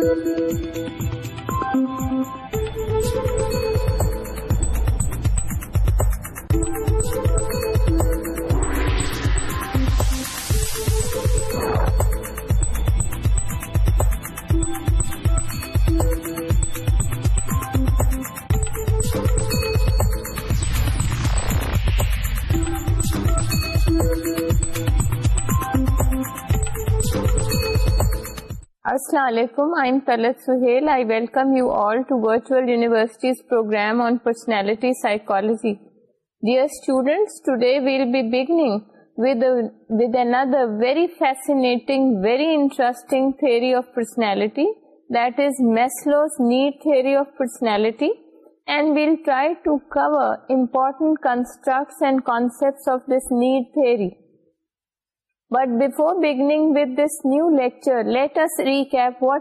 Thank you. السلام علیکم I am طلف Sohail I welcome you all virtual universities programme on personality psychology there be beginning theory of personality that is Maslow's need theory of personality and we'll try to cover important and concept need theory but before then سومیٹو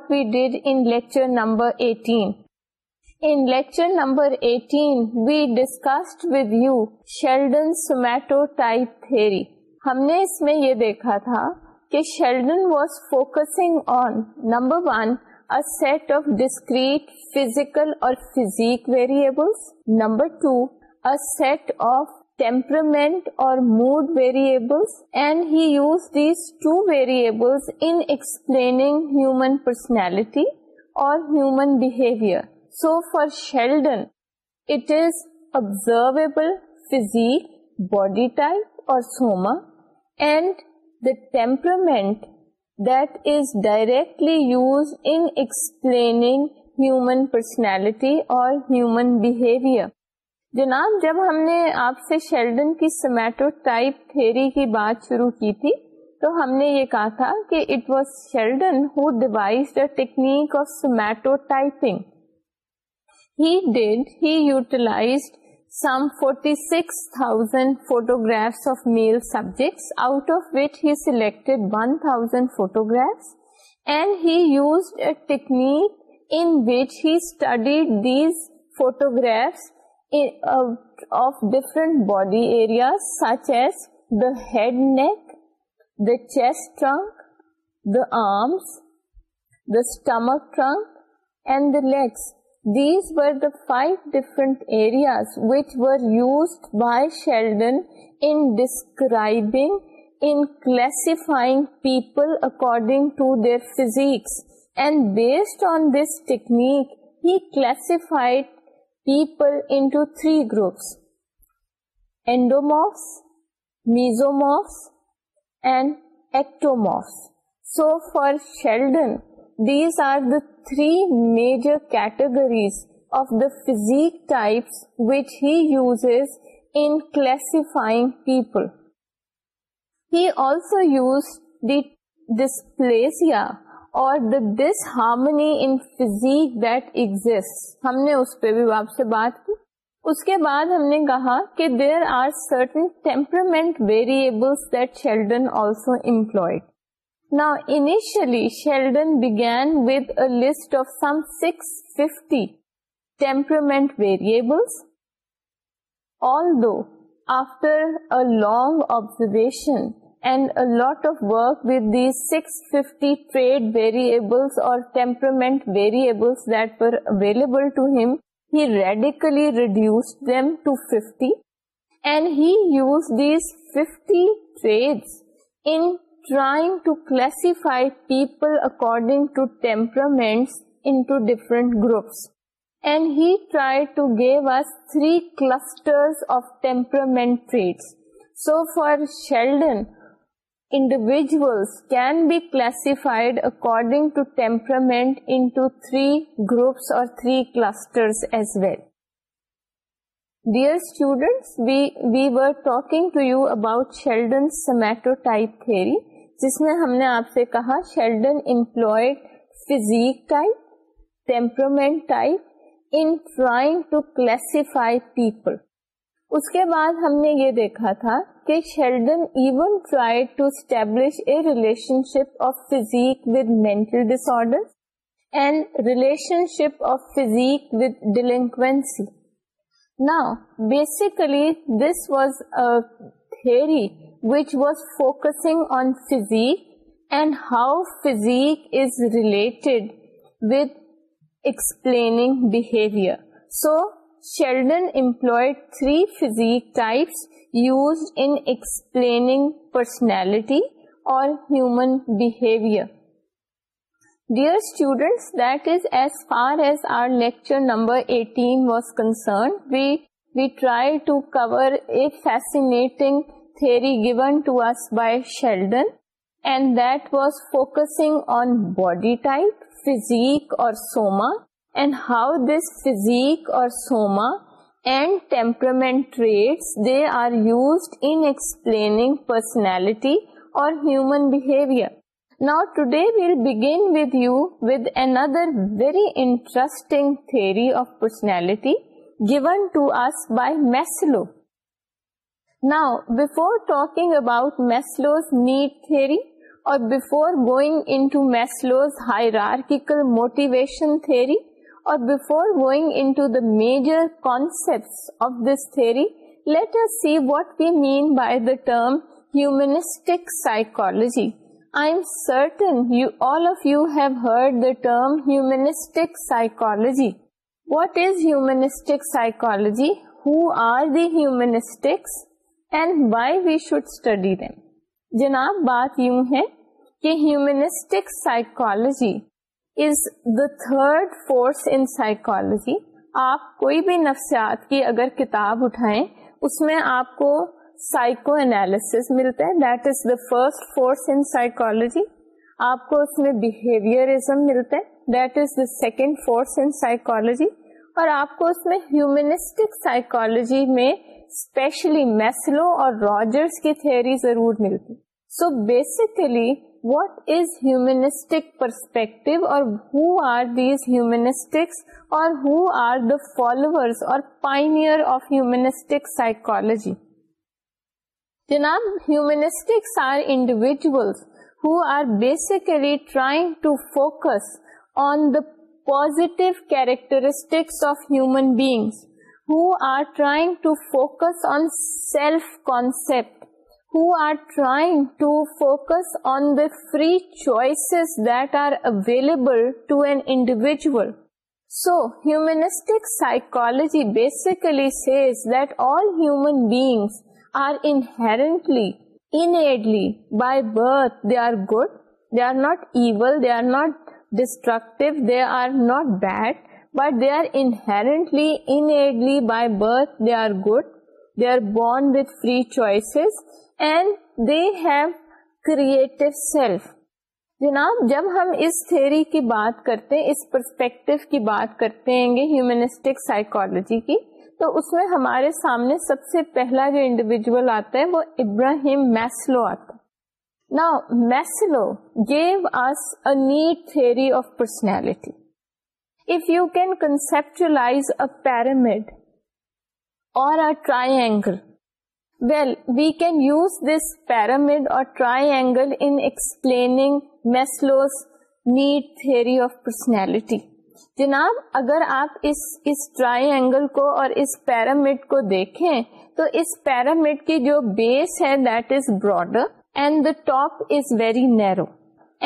type three ہم نے اس میں یہ دیکھا تھا کہ temperament اور mood variables and he uses these two variables in explaining human personality اور human behaviour so for Sheldon it is observable physique body type اور soma and the temperament that is directly used in explaining human personality اور human behaviour جناب جب ہم نے آپ سے Sheldon کی سمیٹو ٹائپ تھیری کی بات شروع کی تھی تو ہم نے یہ کہا تھا کہ it was Sheldon who devised the technique of سمیٹو typing he utilise some forty six thousand photographs of male subjects out of which he selected one thousand photographs and he used technique in which he studied these photographs had Chand the league these وا five different areas which why Sheldon's classifying people according to their physics and based on this technique he classified people into three groups: endomorphs, mesomorphs, and ectomorphs. So for Sheldon, these are the three major categories of the physique types which he uses in classifying people. He also used the dysplasia اور دس harmony in physique that exist ہم نے اس پہ بھی آپ سے بات کی اس کے بعد ہم نے کہا کہ there are certain temperament variables that Sheldon also employed now initially Sheldon began list of some six fifty temperament variables although after long observation lot of work was six fifty trait variable available reduce feed to classify people according groups and he try to give three cluster of temperament trait so for Sheldon individuals can be classified according to temperament into three groups or three clusters as well. Dear students, we, we were talking to you about Sheldon's somatotype theory, جس میں ہم نے آپ سے کہا Sheldon employed physique type temperament type in trying to classify people اس کے بعد ہم نے یہ دیکھا تھا کہ Sheldon even try to establish a relationship of physique with mental disorder and relationship of physique with delinquency نا basically this was a which was focusing on physique and how physique is related with explaining behaviour so Sheldon employed three physique types used in explaining personality or human behavior. Dear students, that is as far as our lecture number 18 was concerned. We try to cover a fascinating theory given to us by Sheldon, and that was focusing on body type, physique or soma, and how this physique or soma and temperament are used انسپلینگ personality or need theory or or before going into the major concept of this theory let us see what we mean by the term humanistic psychology I am certain you you all of have heard the term humanistic psychology what is humanistic psychology who are the humanistics and why we should study them جناب بات یوں ہے کہ humanistic psychology is the third force in psychology آپ کوئی بھی نفسیات کی اگر کتاب اٹھائیں اس میں آپ کو سائیکو اینالس ملتا ہے that is the first force in psychology آپ کو اس میں بہیویئرزم ملتا ہے that is the second force in psychology اور آپ کو اس میں ہیومنسٹک سائیکالوجی میں اسپیشلی میسلو اور راجرس کی تھیوری ضرور ملتی so basically What is humanistic perspective, or who are these humanistics, or who are the followers or pioneer of humanistic psychology? Janab, humanistics are individuals who are basically trying to focus on the positive characteristics of human beings, who are trying to focus on self-concept, who are trying to focus on the free choices that are available to an individual. So, humanistic psychology basically says that all human beings are inherently, innately, by birth, they are good, they are not evil, they are not destructive, they are not bad, but they are inherently, innately, by birth, they are good, they are born with free choices, جناب جب ہم اس theory کی بات کرتے ہیں اس perspective کی بات کرتے ہیں گے ہیومنسٹک کی تو اس میں ہمارے سامنے سب سے پہلا جو انڈیویجل آتا ہے وہ ابراہیم میسلو آتا ہے نا Maslow gave us a need theory of personality if you can conceptualise a pyramid اور triangle well we can use this pyramid اور triangle in maslow's Maslow's need of of personality جناب اگر آپ اس اس angle کو اور اس pyramid کو دیکھیں تو اس پیرامڈ کی جو بیس ہے that is broader and the top is very narrow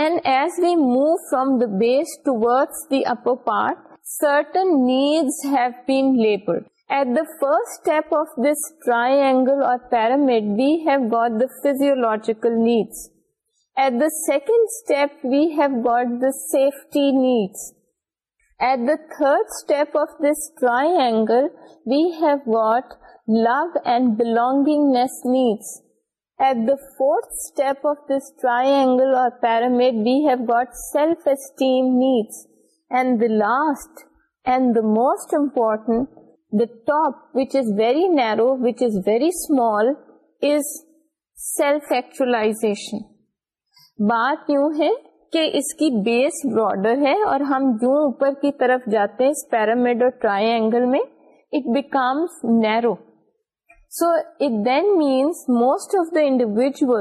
and as we move from the base toward the upper part certain need have labelled at the فسٹل physiological needs at the فورتھلڈ we have self esteem needs last the most important the top which is very narrow, which is very small is self-actualization. Is self ایکچولا کہ اس کی بیس broader ہے اور ہم جوں اوپر کی طرف جاتے ہیں اس پیرامڈ اور ٹرائی اینگل میں it becomes narrow so it then means most of the individual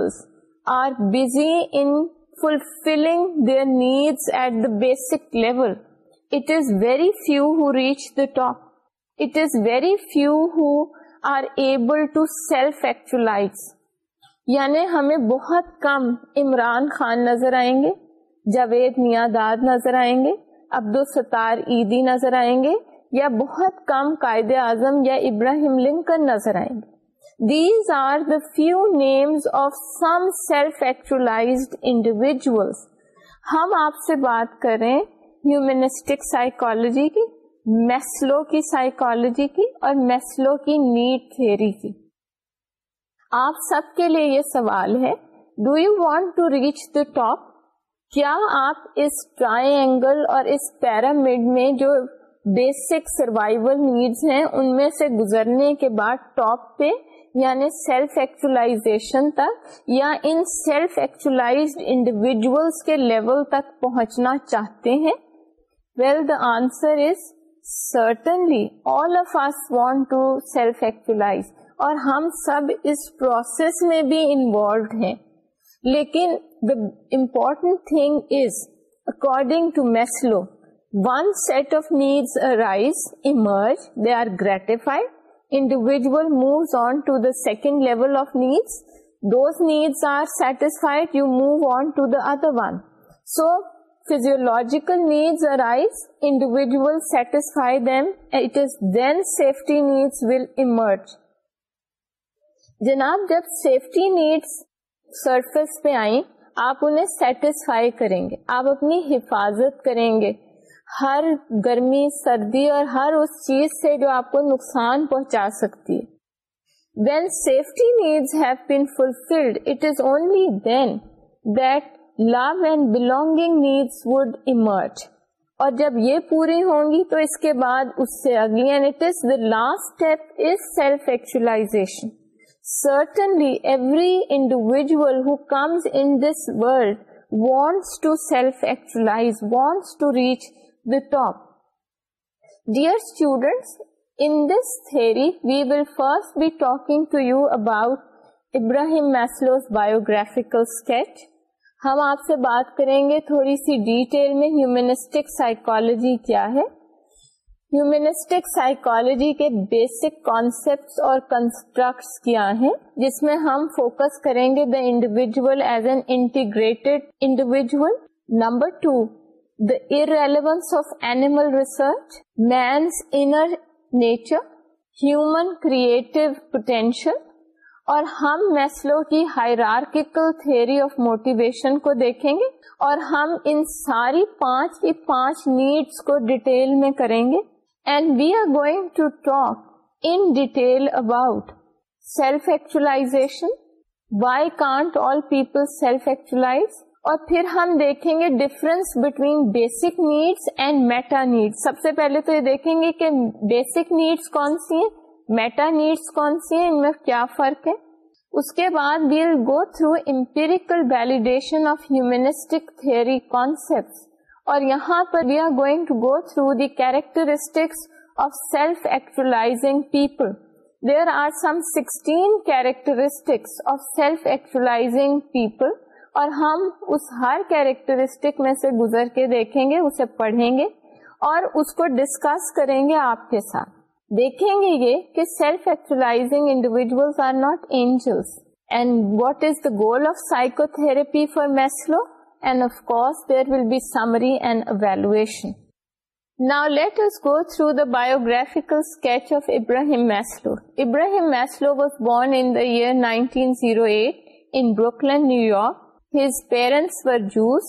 are busy in fulfilling their needs at the basic level it is very few who reach the top ری few ہوچولا یعنی ہمیں بہت کم عمران خان نظر آئیں گے جاوید میاں داد نظر آئیں گے عبدالستار آئیں گے یا بہت کم قائد اعظم یا ابراہیم لنکن نظر آئیں گے these are the few names of some self individuals ہم آپ سے بات کریں ہیومنسٹک سائیکالوجی کی میسلو کی سائیکالوجی کی اور میسلو کی نیڈ تھیری کی آپ سب کے لیے یہ سوال ہے do you want to reach the top کیا آپ اس ٹرائی اینگل اور اس پیرامڈ میں جو بیسک سروائیول نیڈز ہیں ان میں سے گزرنے کے بعد ٹاپ پہ یعنی سیلف ایکچولاشن تک یا ان سیلف ایکچولاز انڈیویجلس کے لیول تک پہنچنا چاہتے ہیں well the answer is certainly all us want to self اور ہم سب اس پروسیس میں بھی انوالوڈ ہیں لیکن the important thing is according to Maslow one set of needs arise emerge they are gratified individual moves on to the second level of needs those needs are satisfied you on to the so physiological needs arise, individuals satisfy them, and it is then safety needs will emerge. جناب جب safety needs surface پہ آئیں آپ انہیں satisfy کریں گے آپ اپنی حفاظت کریں گے ہر گرمی سردی اور ہر اس چیز سے جو آپ کو نقصان پہنچا سکتی ہے when safety needs have been fulfilled it is only then that love and belonging needs would emerge اور جب یہ پوری ہوں گی تو اس کے بعد اس سے اگلی and is the last step is self actualization certainly every individual who comes in this self-actualize, wants to self the top dear students, in this theory, we will first be talking to you about Abraham Maslow's biographical sketch ہم آپ سے بات کریں گے تھوڑی سی detail میں ہیومینسٹک psychology کیا ہے ہیومنسٹک سائیکولوجی کے بیسک کانسیپٹس اور کنسٹرکٹس کیا ہیں جس میں ہم فوکس کریں گے the individual as an integrated individual number two the irrelevance of animal research man's inner nature human creative potential اور ہم میسلو کی ہائرارکل تھیوری آف موٹیویشن کو دیکھیں گے اور ہم ان ساری پانچ کی پانچ نیڈس کو ڈیٹیل میں کریں گے and we are going to talk in detail about self actualisation why can't all people self actualise اور پھر ہم دیکھیں گے difference between basic needs and meta needs سب سے پہلے تو یہ دیکھیں گے کہ بیسک نیڈس کون سی ہیں میٹا نیڈس کون سی ہیں ان میں کیا فرق ہے اس کے بعد we'll go through empirical validation of humanistic theory concept اور یہاں پر we are going to go through the characteristics of self actualising people there are some sixteen characteristics of self actualising people اور ہم اس ہر کیریکٹرسٹک میں سے گزر کے دیکھیں گے اسے پڑھیں گے اور اس کو ڈسکس کریں گے آپ کے ساتھ دیکھیں گے یہ کہ self actualising individuals are not angels and what is the goal of psychotherapy for Maslow and of course there will be summary and evaluation Now let us go through the biographical sketch of Ibrahim Maslow. Ibrahim Maslow was born in the year 1908 in Brooklyn, New York. His parents were Jews.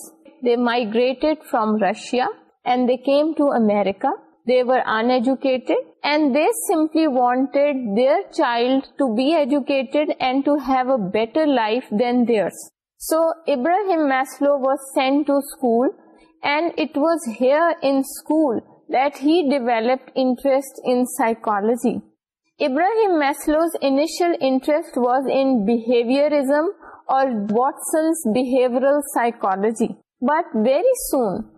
They migrated from Russia and they came to America. They were uneducated and they simply wanted their child to be educated and to have a better life than theirs. So Ibrahim Maslow was sent to school, and it was here in school that he developed interest in psychology. Ibrahim Maslow's initial interest was in behaviorism or Watson's behavioral psychology. But very soon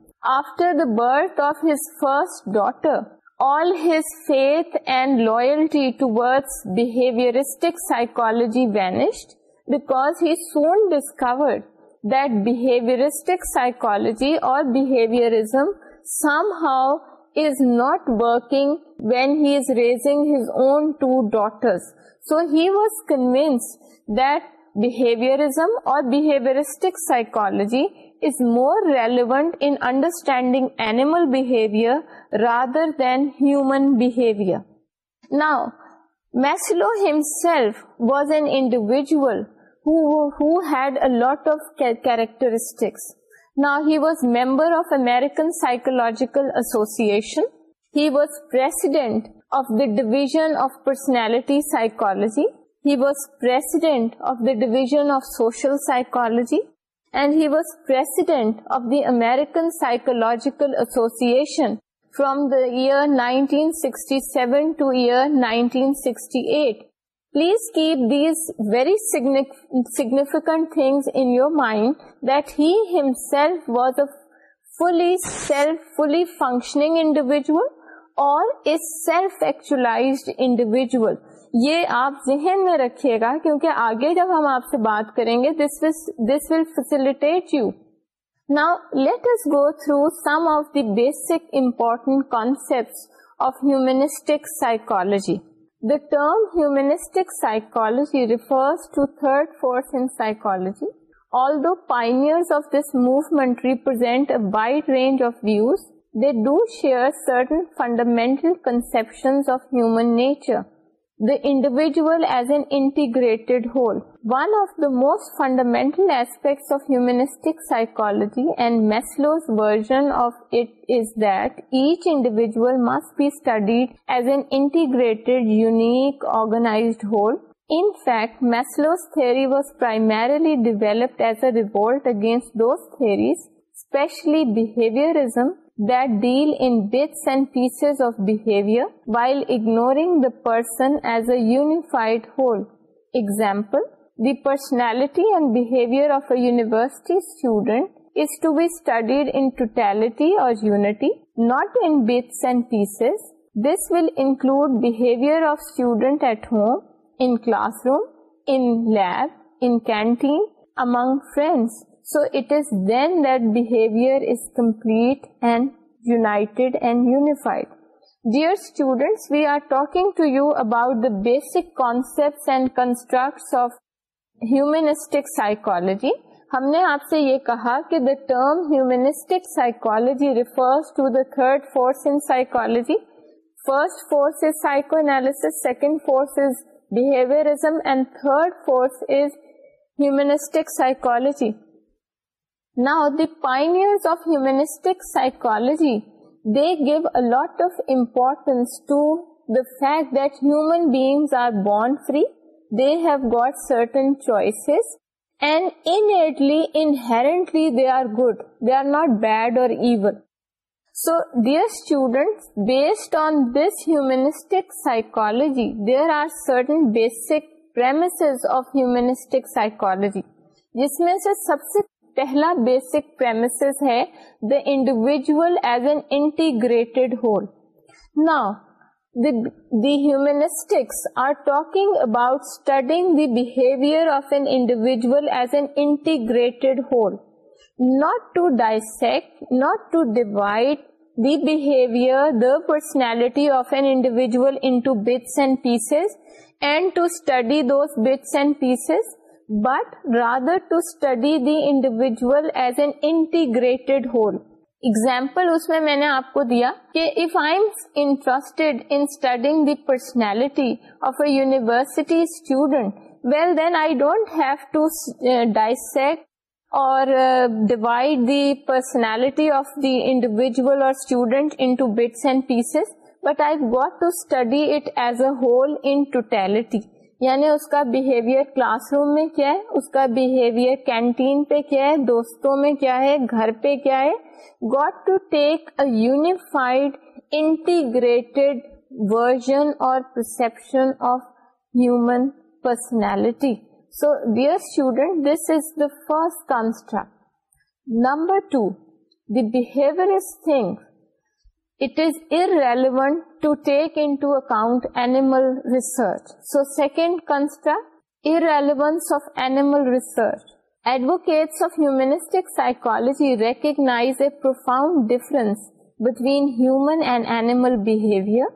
birth of his first daughter all his faith and loyalty to ورڈک سائیکالی وینے discovered دسٹک psychology اور daughters so he was convinced دہیویریزم اور psychology more understanding animal rather than ہیومنسو was an individual of characteristics now he was member of American psychological association and of the division of personality psychology was per division of social psychology and he was president of the American Psychological Association from the year 1967 to year 1968. Please keep these very significant things in your mind, that he himself was a fully functioning individual or a self-actualized individual. یہ آپ ذہن میں رکھیے گا کیونکہ آگے جب ہم آپ سے بات کریں گے this will facilitate you now let us go through some of the basic important concept of humanistic psychology the term humanistic psychology refers to third force in psychology although pioneer of this movement represent a wide range of views they do share certain fundamental conception of human nature individual as integrated whole one of the most فنڈامینٹلوجی اینڈنٹ each individual must be studied as N integrated unique organised theory was merely develop as a rebel against those theory especially behaviour person as a example the personality اینڈنٹ is to be studied in totality اور classroom in canteen among friends so it is then that behaviour is complete and unified humanistic psychology ہم نے آپ سے یہ کہا کہ the term ہیومک psychology ریفرسرسی فرسٹ فورسوناس second force is humanistic psychology نا the pioneers of ہیوم of importance good they are not bad اور even so dear student based on this humanistic psychology there are certain basic humanistic psychology جس میں سے سب سے پہلا basic ہے the as an integrated whole نا whole not to dissect not to divide their into bits and pieces and to study bits and pieces but rather study the individual as an integrity example اس میں میں نے آپ کو دیاڈ انٹڈیگ the personality of a university student well then I don't have to dice اور divide the personality of the individual اور student bits and pieces but I got to study it as a whole unity یعنی اس کا behaviour classroom میں کیا ہے اس کا بہیویئر کینٹین پہ کیا ہے دوستوں میں کیا ہے گھر پہ کیا ہے got to take a unified integrated version اور perception of human personality so dear student this is the first construct number two the behaviour thing it is irrelevant to take into account animal research. So second construct, irrelevance of animal research. Advocates of humanistic psychology recognize a profound difference between human and animal behavior.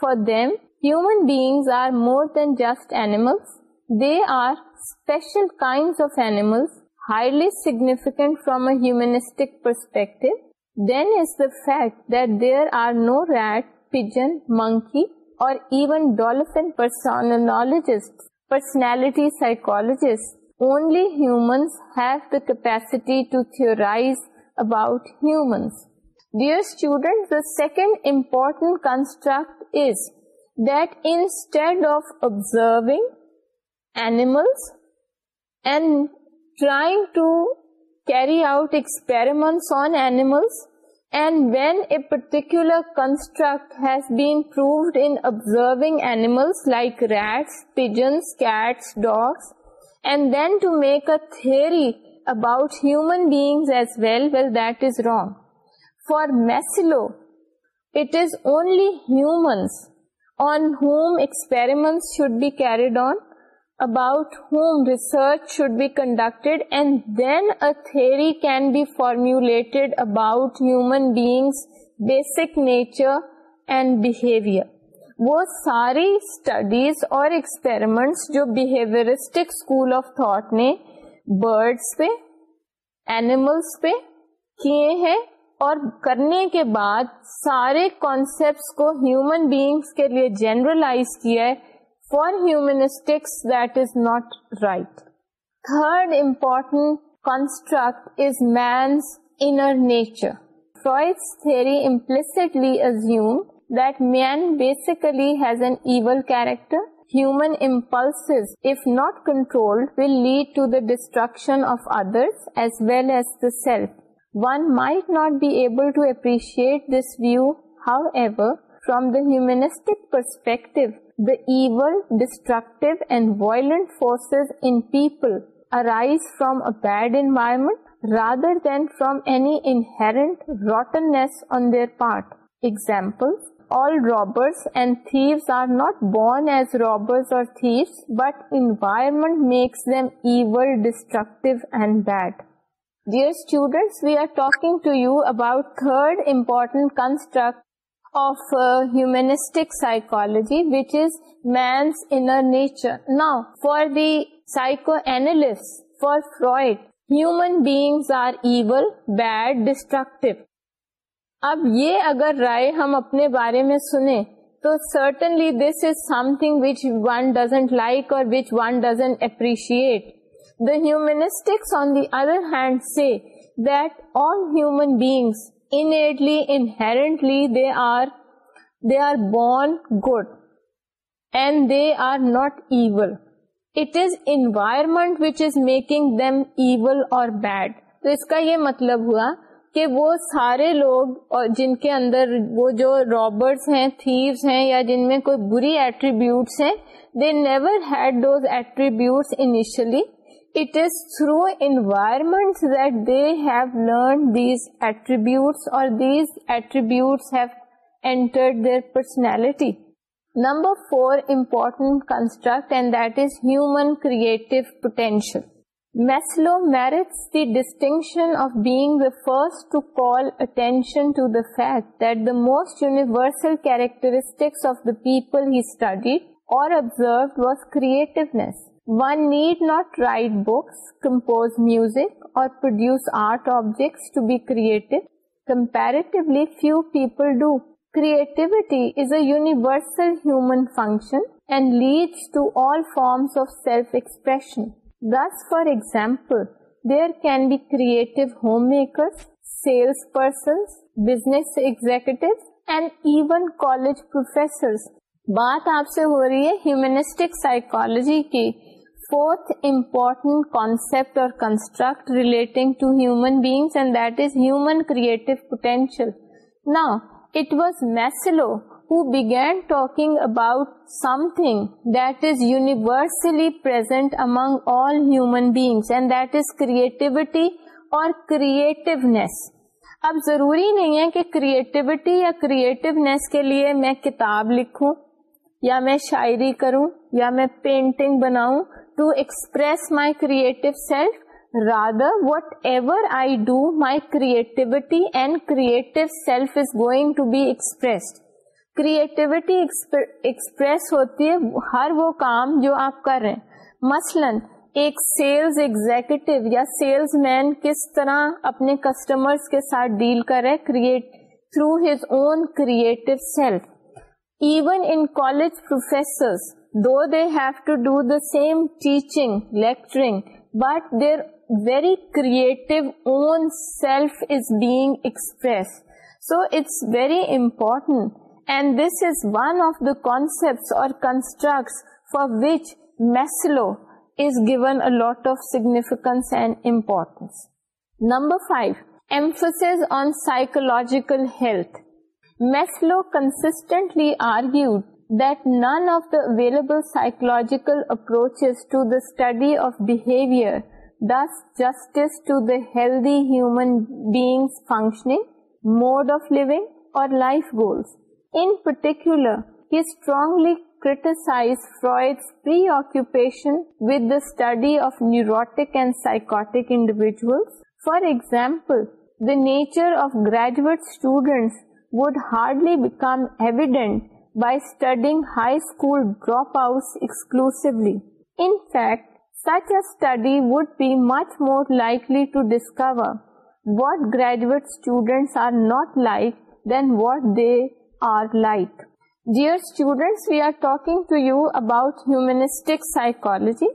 For them, human beings are more than just animals. They are special kinds of animals, highly significant from a humanistic perspective. Then is the fact that there are no rats monkey اور even dolphin personologist personality dear student the second important construct is that instead of observing animals and trying to carry out experiments on animals And when a particular construct has been proved in observing animals like rats, pigeons, cats, dogs, and then to make a theory about human beings as well, well, that is wrong. For Maslow, it is only humans on whom experiments should be carried on about whom research should be conducted and then a theory can be formulated about human beings basic nature and behavior وہ ساری studies اور experiments جو behavioristic school of thought نے birds پہ animals پہ کیے ہیں اور کرنے کے بعد سارے concepts کو human beings کے لیے generalize کیا ہے for humanistics that is not right. Third important construct is man's inner nature. Freud's theory implicitly assumed that man basically has an evil character. Human impulses, if not controlled, will lead to the destruction of others as well as the self. One might not be able to appreciate this view, however, from the humanistic perspective even destructive and violent forces from انمنٹر part example all robbers and thieves are not born as robber اور آفنسٹک psychology which is means انچر نا for the psycho اینال bag are even bad destruct اب یہ اگر رائے ہم اپنے بارے میں سنیں تو certainly this is something which one doesn't like اور which one doesn't appreciate the humanistics on the other hand say that all human beings innately inherently they they they are are are born good and not evil it is environment bad تو اس کا یہ مطلب کہ وہ سارے لوگ اور جن کے اندر وہ جو رابرس ہیں تھیوس ہیں یا جن میں کوئی بری ایٹریبیوٹس ہیں they never had those attributes تھروائر دیو لرن دیزریزنالٹی number four important is human create potential Maslow merits that universal characteristics people has one need not write books compose music اور produce art objects to be creative comparatively few people do creativity is a universal human function and lead to all forms of self expression this for example there can be creative homemaker sales persons business executive and even college professors بات آپ سے ہو رہی ہے humanistic psychology کی fourth important concept اور construct relating to human human creative potential Maslow who beginning اباؤٹنگ universality among all human beings and that is creativity اور creativeness اب ضروری نہیں ہے کہ کریٹیوٹی یا کریٹیونیس کے لیے میں کتاب لکھوں یا میں شاعری کروں یا میں پینٹنگ بناؤں to express my creative self rather what ever I do my creativity and create self is going to be express creativity express ہوتی ہے ہر وہ کام جو آپ کر رہے ہیں مثلاً ایک سیلس ایگزیکٹو یا سیلز مین کس طرح اپنے کسٹمر کے ساتھ ڈیل کرے create through his own creative self even in college professor Though they have to do the same teaching, lecturing, but their very creative own self is being expressed. So it's very important. And this is one of the concepts or constructs for which Maslow is given a lot of significance and importance. Number 5, emphasis on psychological health. Maslow consistently argued that none of the available psychological approaches to the study of behavior does justice to the healthy human being's functioning, mode of living, or life goals. In particular, he strongly criticized Freud's preoccupation with the study of neurotic and psychotic individuals. For example, the nature of graduate students would hardly become evident by studying high school dropouts exclusively. In fact, such a study would be much more likely to discover what graduate students are not like than what they are like. Dear students, we are talking to you about humanistic psychology,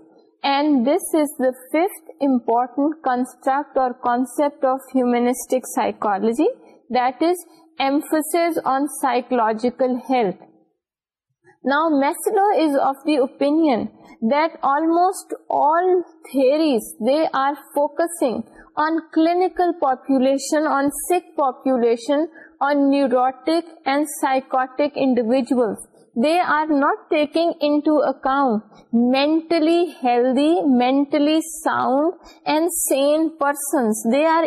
and this is the fifth important construct or concept of humanistic psychology, that is emphasis on psychological health. Opinion that Alam they are focus they are not taking into account میں are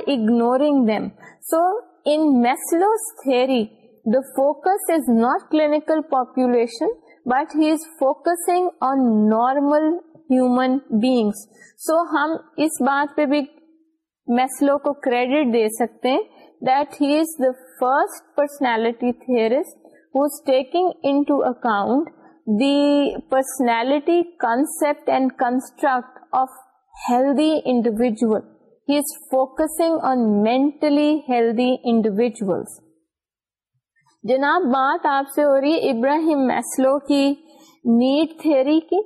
اگنوریسلوز three the focus is not clinical پاپن but he is focusing on normal human beings so ہم اس بات پہ بھی Maslow کو credit دے سکتے ہیں that he is the first personality theorist who is taking into account the personality concept and construct of healthy individual he is focusing on mentally healthy individuals جناب بات آپ سے ہو رہی ہے ابراہیم میسلو کی نیڈ تھیری کی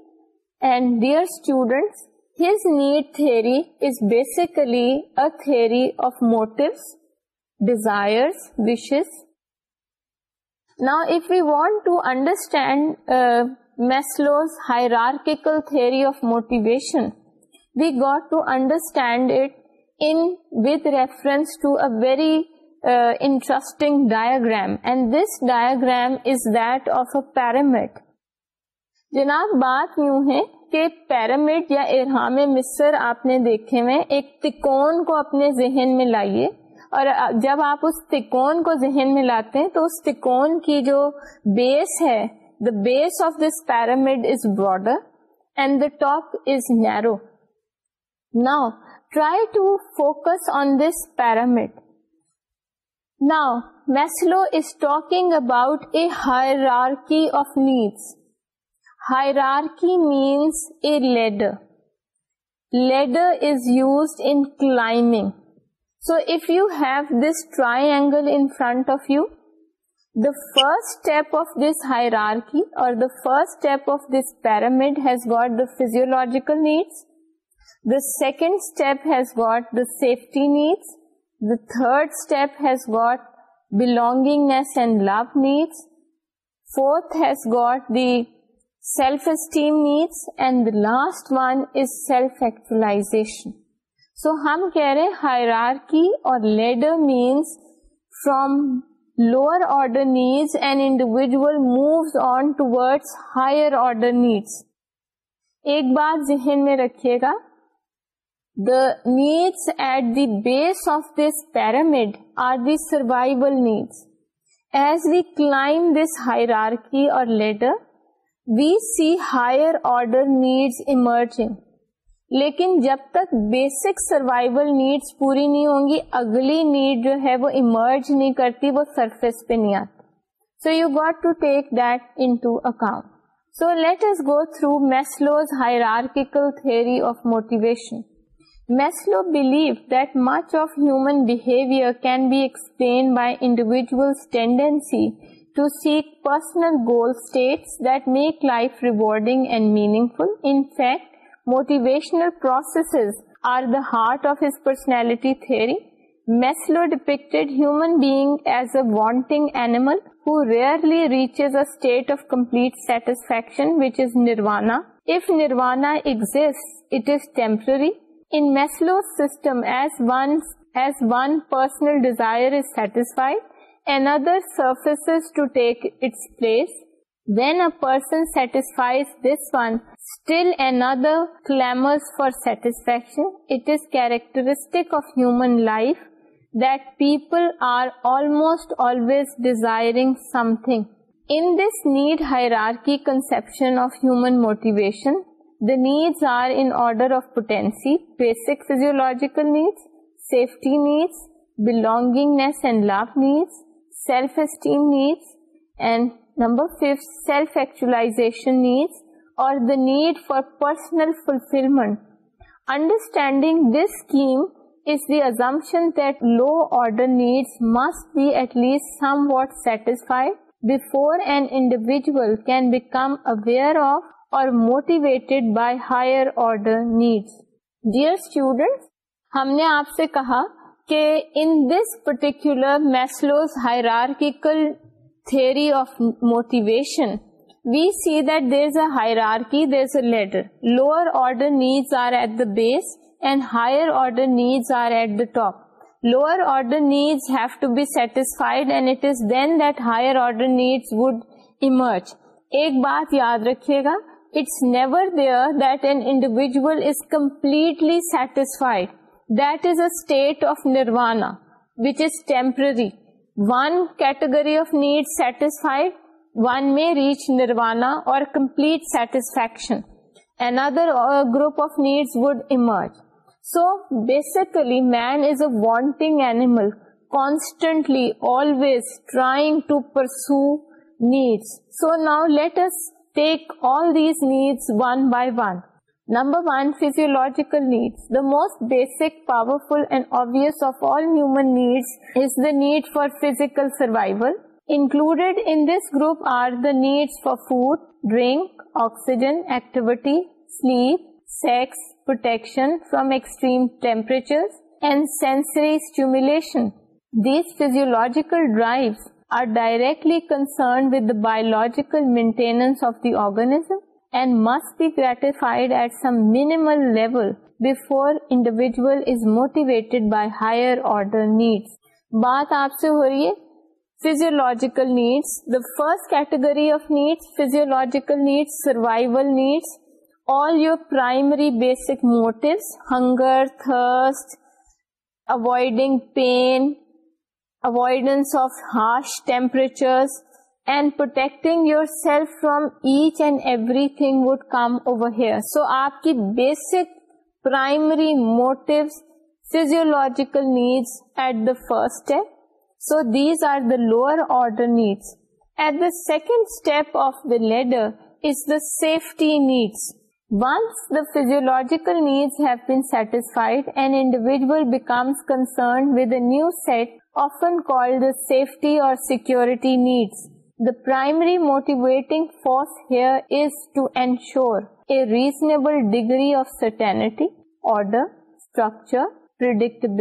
and dear students his need theory is basically a theory of motive desire wishes نا if you want to understand Maslow's hierarchical theory of motivation we got to understand with reference to a very interesting diagram and this diagram is that of a pyramid جناب بات یوں ہے کہ pyramid یا ارحام مصر آپ نے دیکھے ہوئے ایک تکون کو اپنے ذہن میں لائیے اور جب آپ اس تکون کو ذہن میں لاتے ہیں تو اس تکون کی جو بیس ہے the base of this pyramid is broader and the top is narrow now try to focus on this pyramid Now, Maslow is talking about a hierarchy of needs. Hierarchy means a ladder. Ladder is used in climbing. So, if you have this triangle in front of you, the first step of this hierarchy or the first step of this pyramid has got the physiological needs. The second step has got the safety needs. Third step has got belongingness and love needs fourth has got the self esteem needs and the last one is self ایکچولا so ہم کہہ رہے hierarchy اور ladder means from lower order need and individual moves on towards higher order needs ایک بات ذہن میں رکھیے گا needs at the base of this pyramid are the survival needs as we کلاسر we see higher order نیڈسنگ لیکن جب تک basic سروائل needs پوری نہیں ہوں گی اگلی نیڈ جو ہے وہ ایمرج نہیں کرتی وہ سرفیس پہ نہیں آتی so you got to take that into account so let us go through Maslow's hierarchical theory of motivation Maslow believe that much of human کیومن being as a wanting animal rarely reaches a complete satisfaction ایگز temporary for satisfaction it is characteristic of human life people are Alam always desiring something in this need hierarchy conception of human motivation need are in order of potency basic physiological needs safety needs belonging love needs needs needs اور need for personal fulfilment at least somewhat sets before an individual can become aware of motivated by higher order needs dear ہم نے آپ سے کہا کہ دس پرٹیکول بات یاد رکھیے گا ریچروا اور گروپ آف نیڈ ومرز so basically man is a wanting animal کانسٹنٹلیڈس so now let's Take all these needs one by one. Number one, physiological needs. The most basic, powerful and obvious of all human needs is the need for physical survival. Included in this group are the needs for food, drink, oxygen, activity, sleep, sex, protection from extreme temperatures and sensory stimulation. These physiological drives directly concerned with the biological maintenance of the organism and must be gratified at some minimum level before individual is motivated by higher order needs بات آپ سے ہو رہی ہے physiological needs the first category of needs physiological needs survival needs all your primary basic motive hunger thirst avoiding pain avoidance of harsh temperature and protecting yourself from each and everything um over here so آپ کی basic primary motive physiological needs at the first step so these are the lower order needs at the second step of the ladder is the safety needs once the physiological need have satisfied and individual becomes concern with a new set safety اور security needs the primary motivating force reasonable degree of certainty order structure پر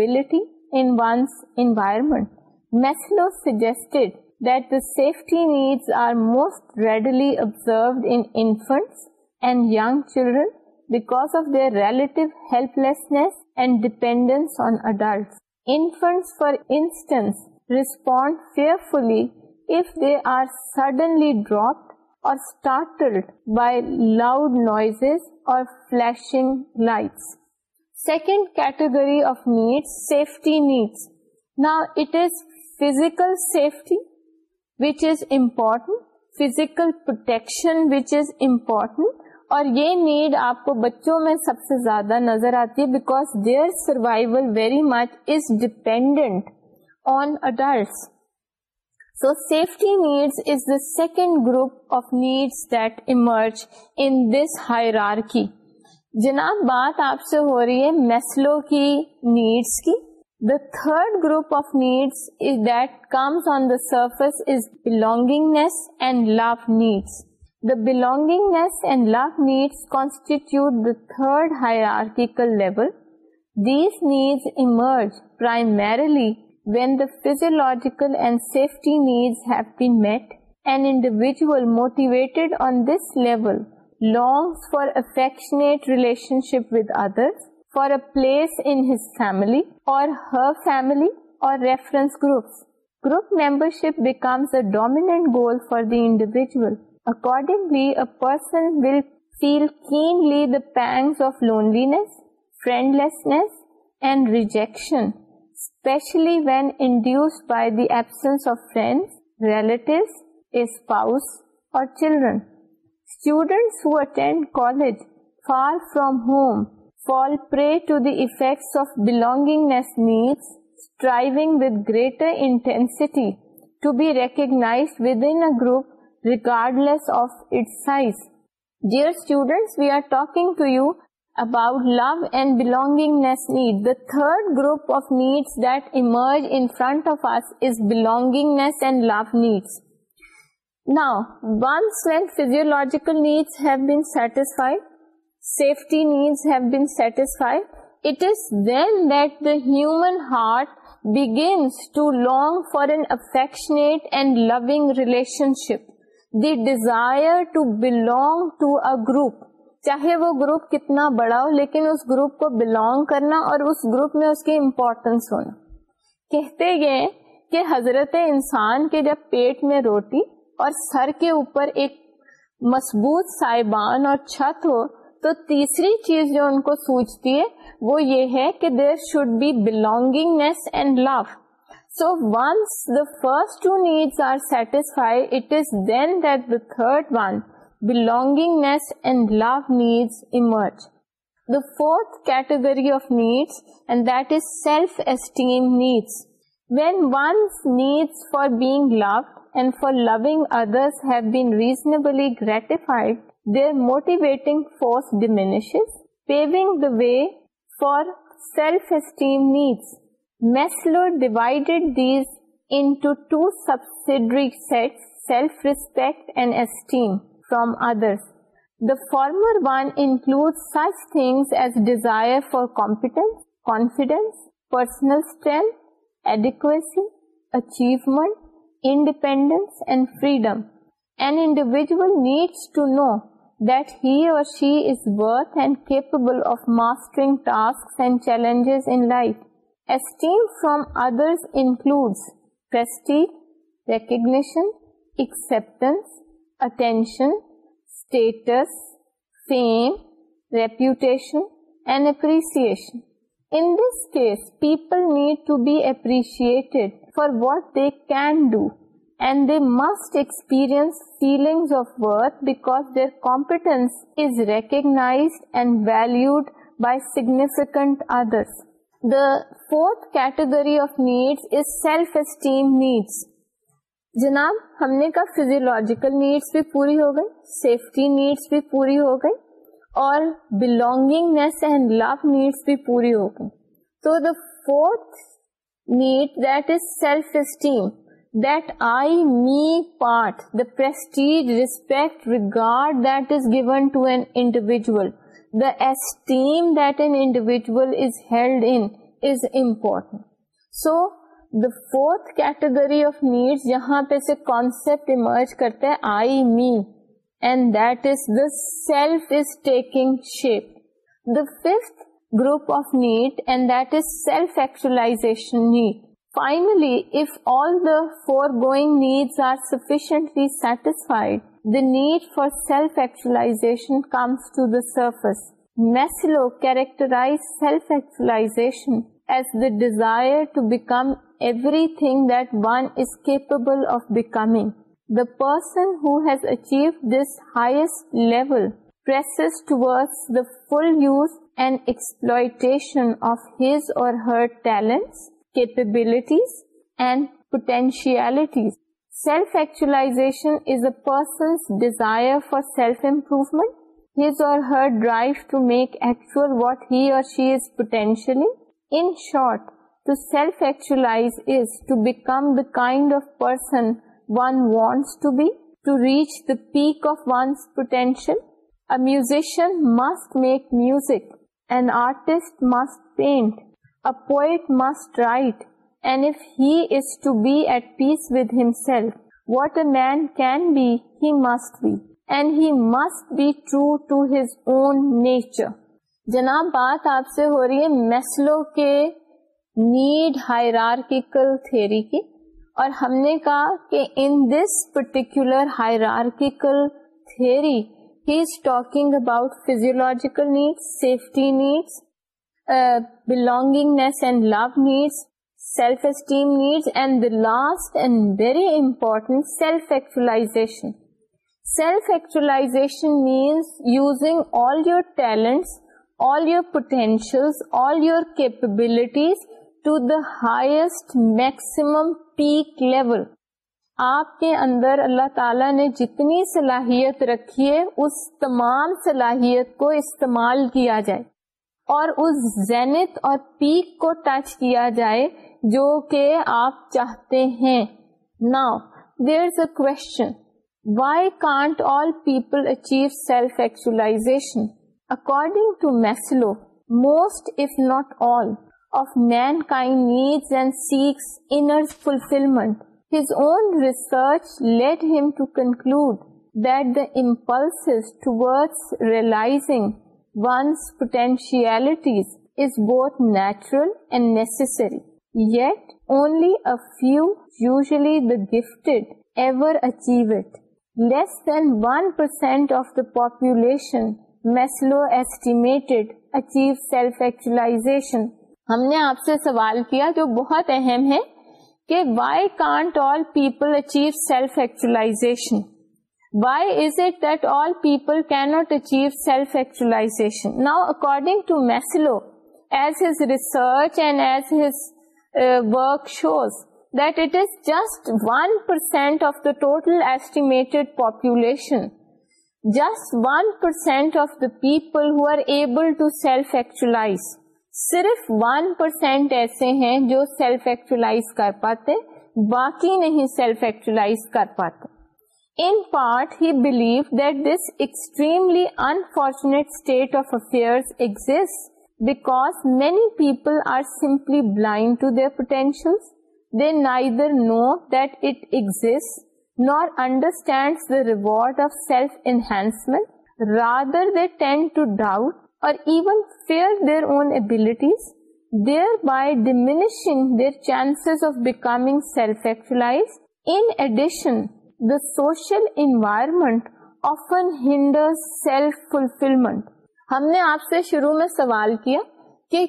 most readily observed infants and young children because of relative helplessness and dependence on adults Infants, for instance, respond fearfully if they are suddenly dropped or startled by loud noises or flashing lights. Second category of needs, safety needs. Now, it is physical safety which is important, physical protection which is important, اور یہ need آپ کو بچوں میں سب سے زیادہ نظر آتی ہے because their survival very much is dependent on adults so safety needs is the second group of needs that emerge in this hierarchy کی جناب بات آپ سے ہو رہی ہے میسلو کی نیڈس کی the third group of needs is that comes on the surface is belongingness and love needs the belonging love needs constitute اور dominant goal for the individual accordingly pangs of loneliness and rejection اور group regardless of its size. Dear students, we are talking to you about love and belongingness need. The third group of needs that emerge in front of us is belongingness and love needs. Now, once when physiological needs have been satisfied, safety needs have been satisfied, it is then that the human heart begins to long for an affectionate and loving relationship. The desire to belong to a group چاہے وہ group کتنا بڑا ہو لیکن اس group کو belong کرنا اور اس گروپ میں اس کی امپورٹینس ہونا کہتے گئے کہ حضرت انسان کے جب پیٹ میں روٹی اور سر کے اوپر ایک مضبوط سائبان اور چھت ہو تو تیسری چیز جو ان کو سوچتی ہے وہ یہ ہے کہ there should be belongingness and love So once the first two needs are satisfied, it is then that the third one, belongingness and love needs emerge. The fourth category of needs, and that is self-esteem needs. When one's needs for being loved and for loving others have been reasonably gratified, their motivating force diminishes, paving the way for self-esteem needs. Maslow divided these into two subsidiary sets, self-respect and esteem from others. The former one includes such things as desire for competence, confidence, personal strength, adequacy, achievement, independence, and freedom. An individual needs to know that he or she is worth and capable of mastering tasks and challenges in life. From others includes ریکنپٹینس attention status need to be appreciated for what they can do and they must ایسپ feeling of worth because their competence recognized and valued by significant others fourth category of needs is self esteem needs جناب ہم نے کہا physiological needs بھی پوری ہو گئی safety needs بھی پوری ہو گئی اور belongingness and love needs بھی پوری ہو گئی تو the fourth need that is self esteem that I me part the prestige respect regard that is given to an individual the esteem that an individual is held in so the four category of need جہاں پہ concept emerge کرتے I made that is the self taking shape the fifth group of need and self ایکچولا finally for going need are sufficiently satisfied the need for self ایکچولا comes to the surface Maslow characterized self ایکچیشن Dzire to become everything than is capable of becoming the person full use and exploitation capabilities and potentialities self ایکچولا desire for self improve her drive to make actual what he's potentially poet must write if to be at peace with ہیل what a main can be must be and he must be true to his own nature جناب بات آپ سے ہو رہی ہے Maslow کے need hierarchical theory کی اور ہم نے کہا کہ in this particular theory he is talking about physiological needs safety needs belongingness and love needs self esteem needs and the last and very important self actualization self actualization means using all your talents all your potentials, all your capabilities to the highest maximum peak level. آپ کے اندر اللہ تعالیٰ نے جتنی صلاحیت رکھی ہے اس تمام صلاحیت کو استعمال کیا جائے اور اس زینت اور پیک کو ٹچ کیا جائے جو کہ آپ چاہتے ہیں نا there is a question why can't all people achieve self actualization according to Maslow most if not all سیلرشیلٹیز از بہت natural few usually the gifted ever achieve less than one percent of the population Maslow estimated achieve self actualization ہم نے آپ سے سوال کیا جو بہت اہم ہے کہ why can't all people achieve self actualisation why is it that all people can't achieve self actualization now according to Maslow as his research and as his work shows that it is just one percent of the total estimated population just one percent of the people who are able to self actualize صرف ایسے ہیں جو self کر پاتے باقی نہیں self کر پاتے actualize extremely unfortunate state of affair because many people are simply blind to their potential then neither know that اگز nor understands the reward of self-enhancement, rather they tend to doubt or even fear their own abilities, thereby diminishing their chances of becoming self-actualized. In addition, the social environment often hinders self-fulfillment. ہم نے آپ سے شروع میں سوال کیا کہ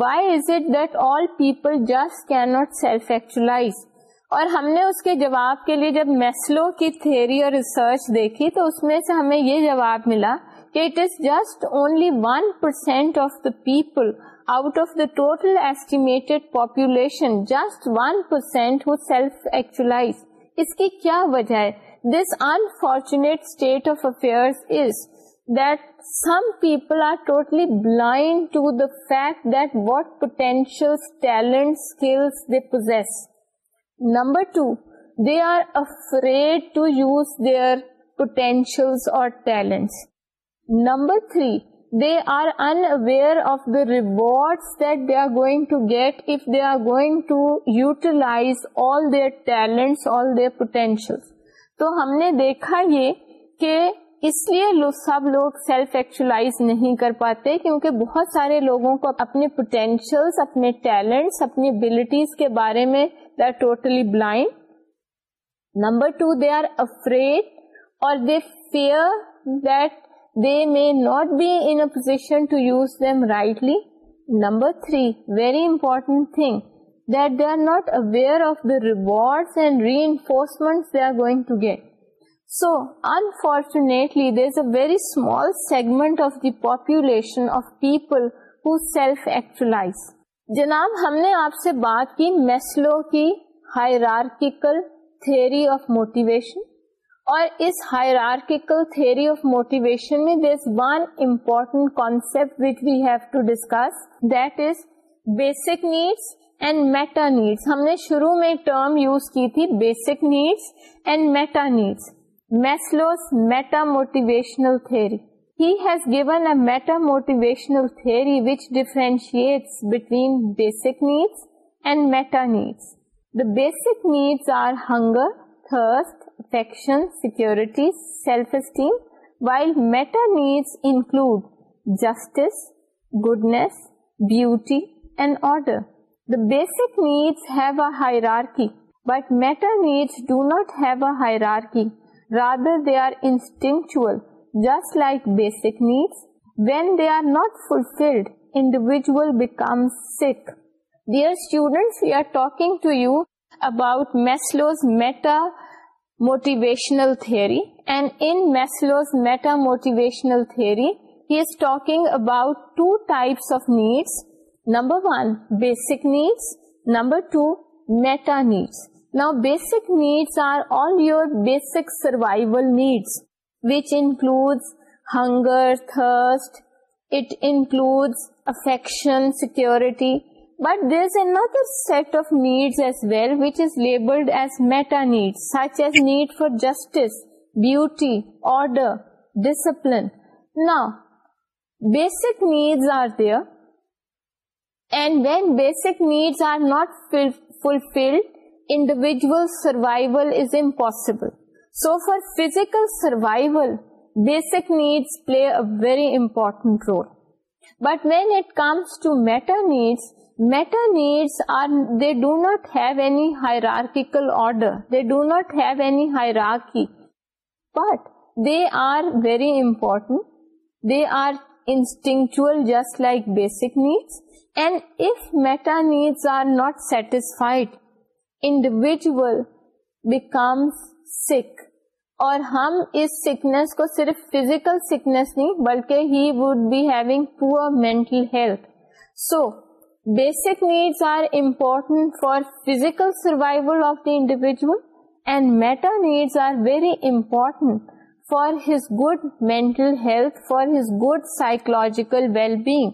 why is it that all people just can't self actualise اور ہم نے اس کے جواب کے لیے جب میسلو کی تھیوری اور ریسرچ دیکھی تو اس میں سے ہمیں یہ جواب ملا کہ it is just only one percent of the people out of the total estimated population just one percent who self actualize اس کی کیا وجہ ہے this unfortunate state of affair is that some people are totally blind to the fact that what potentials, talents, skills they possess. Number two they are afraid to یوزینشل اور ہم نے دیکھا یہ کہ اس لیے سب لوگ سیلف ایکچولاز نہیں کر پاتے کیونکہ بہت سارے لوگوں کو اپنے پوٹینشلس اپنے ٹیلنٹس اپنی ابلیٹیز کے بارے میں they are totally blind number two they are afraid اور they fear that they may not be in position to use them rightly number three very important thing that they are not aware of the reward and reinforcement they are going to get so unfortunately there a very small segment of the population is جناب ہم نے آپ سے بات کی Maslow کی hierarchical theory of motivation اور اس ہائرارکیکل تھھیری آف موٹیویشن میں there is one important concept which we have to discuss that is basic needs and meta needs ہم نے شروع میں ٹرم یوز کی تھی basic needs and meta needs Maslow's meta-motivational theory. He has given a meta-motivational theory which differentiates between basic needs and meta-needs. The basic needs are hunger, thirst, affection, security, self-esteem, while meta-needs include justice, goodness, beauty, and order. The basic needs have a hierarchy, but meta-needs do not have a hierarchy. Rather, they are instinctual, just like basic needs. When they are not fulfilled, individual becomes sick. Dear students, we are talking to you about Maslow's meta-motivational theory. And in Maslow's meta-motivational theory, he is talking about two types of needs. Number one, basic needs. Number two, meta needs. Now basic needs are all your basic survival needs, which includes hunger, thirst, it includes affection, security. But there is another set of needs as well which is labeled as meta needs, such as need for justice, beauty, order, discipline. Now, basic needs are there, and when basic needs are not fulfilled, individual survival is impossible. So for physical survival, basic needs play a very important role. But when it comes to meta needs are, they do not have any hierarchical order. They do not have any hierarchy. But they are very important. They are instinctual just like basic needs. And if meta needs are not satisfied, individual becomes sick اور ہم اس sickness کو صرف physical sickness نہیں بلکہ he would be having poor mental health so basic needs are important for physical survival of the individual and meta needs are very important for his good mental health for his good psychological well being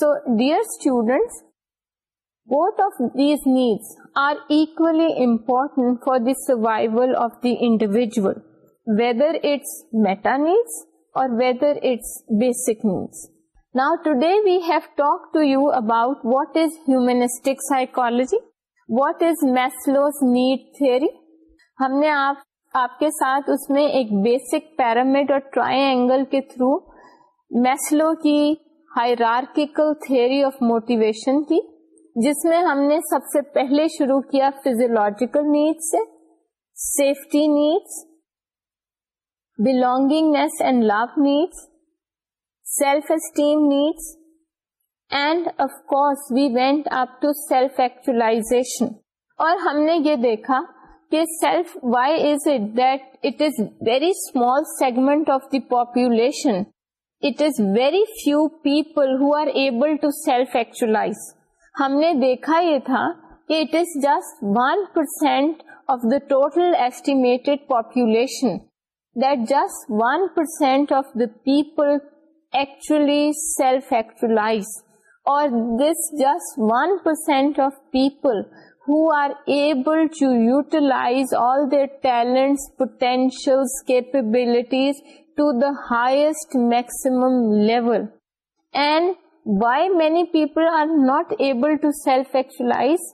so dear students both of these needs survival of دیویژل whether we have talk to you about what is human psychology what is Maslow's need تھوڑی ہم نے آپ کے ساتھ اس میں ایک بیسک پیرامیڈ اور ٹرائی اینگل کے تھرو میسلو کی ہائرارکل تھوڑی آف موٹیویشن کی جس میں ہم نے سب سے پہلے شروع کیا physiological needs safety needs belongingness and love needs self esteem needs and course we went up to self actualization اور ہم نے یہ دیکھا کہ self why is it that it is very small segment of the population it is very few people who are able to self actualize ہم نے دیکھا یہ تھا کہ it is just one percent of the total estimated population that just one percent of the people actually self اور this just one percent of people who are able to utilize all their talents, potentials, capabilities to the highest maximum level. And Why many people are not able to self-actualize?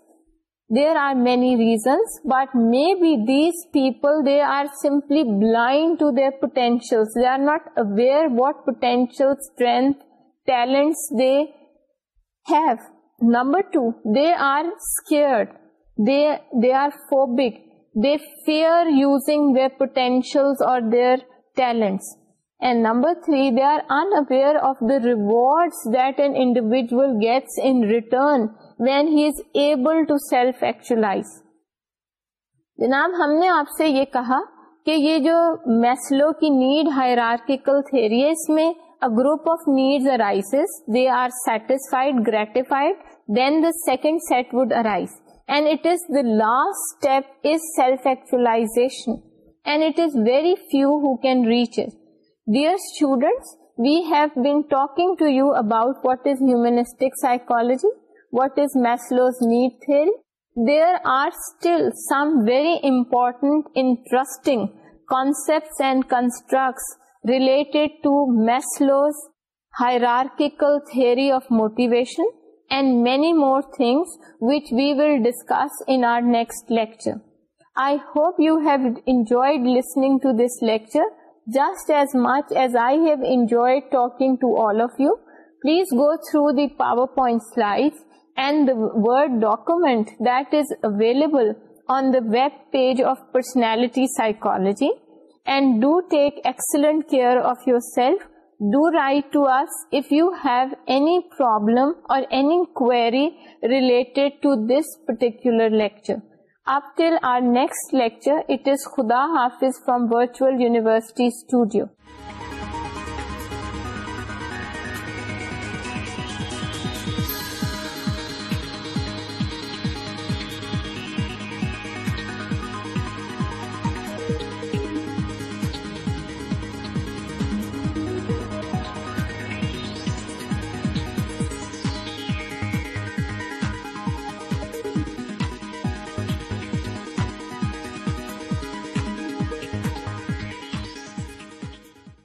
There are many reasons, but maybe these people, they are simply blind to their potentials. They are not aware what potential, strength, talents they have. Number two, they are scared. They are phobic. They fear using their potentials or their talents. Reward that and you get return when ہیبلائز جناب ہم نے آپ سے یہ کہا کہ یہ جو میسلو کی نیڈ میں group of needs arise they are satisfied gratified then the second set wise and at last self it Dear students, we have been talking to you about what is humanistic psychology, what is Maslow's need theory. There are still some very important, interesting concepts and constructs related to Maslow's hierarchical theory of motivation and many more things which we will discuss in our next lecture. I hope you have enjoyed listening to this lecture just as much as I have enjoyed talking to all of you. Please go through the PowerPoint slides and the Word document that is available on the web page of Personality Psychology, and do take excellent care of yourself. Do write to us if you have any problem or any query related to this particular lecture. Up till اور our next lecture it is خدا حافظ from virtual university studio